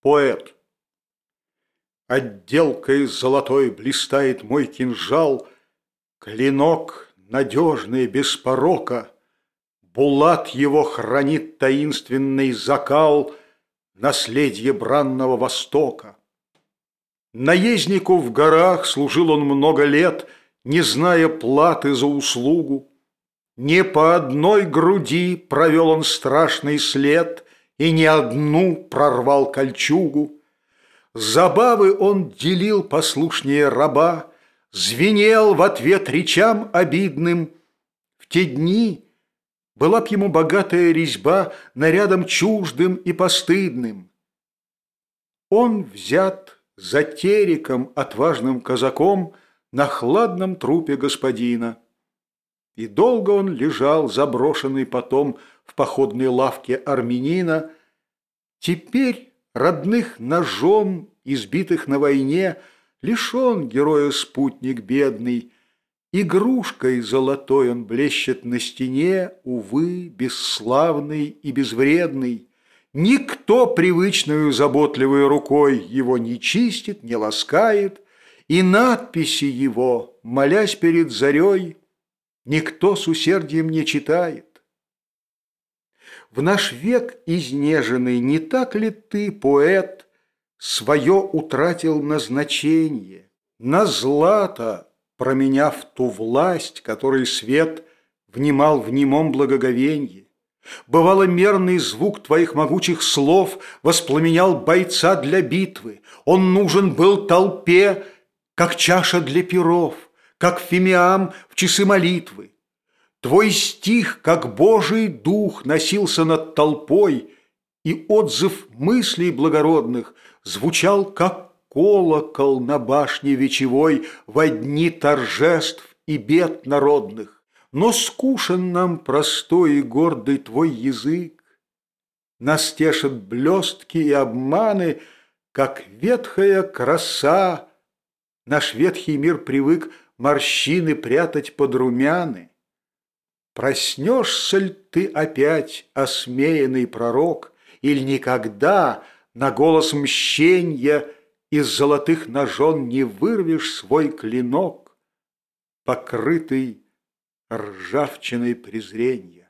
Поэт. Отделкой золотой блистает мой кинжал, Клинок надежный, без порока, Булат его хранит таинственный закал, Наследие бранного Востока. Наезднику в горах служил он много лет, Не зная платы за услугу. Не по одной груди провел он страшный след И не одну прорвал кольчугу. Забавы он делил послушнее раба, Звенел в ответ речам обидным. В те дни была б ему богатая резьба Нарядом чуждым и постыдным. Он взят за териком отважным казаком На хладном трупе господина. И долго он лежал, заброшенный потом В походной лавке армянина. Теперь родных ножом, избитых на войне, Лишен героя спутник бедный, Игрушкой золотой он блещет на стене, Увы, бесславный и безвредный. Никто привычную заботливой рукой Его не чистит, не ласкает, И надписи его, молясь перед зарей, никто с усердием не читает. В наш век изнеженный, не так ли ты, поэт, свое утратил назначение, на злато променяв ту власть, которой свет внимал в немом благоговенье? Бывало, мерный звук твоих могучих слов воспламенял бойца для битвы. Он нужен был толпе, как чаша для перов как фимиам в часы молитвы. Твой стих, как Божий дух, носился над толпой, и отзыв мыслей благородных звучал, как колокол на башне вечевой во дни торжеств и бед народных. Но скушен нам простой и гордый твой язык, Нас тешат блестки и обманы, как ветхая краса. Наш ветхий мир привык морщины прятать под румяны. Проснешься ли ты опять, осмеянный пророк, Или никогда на голос мщенья Из золотых ножон не вырвешь свой клинок, Покрытый ржавчиной презренья?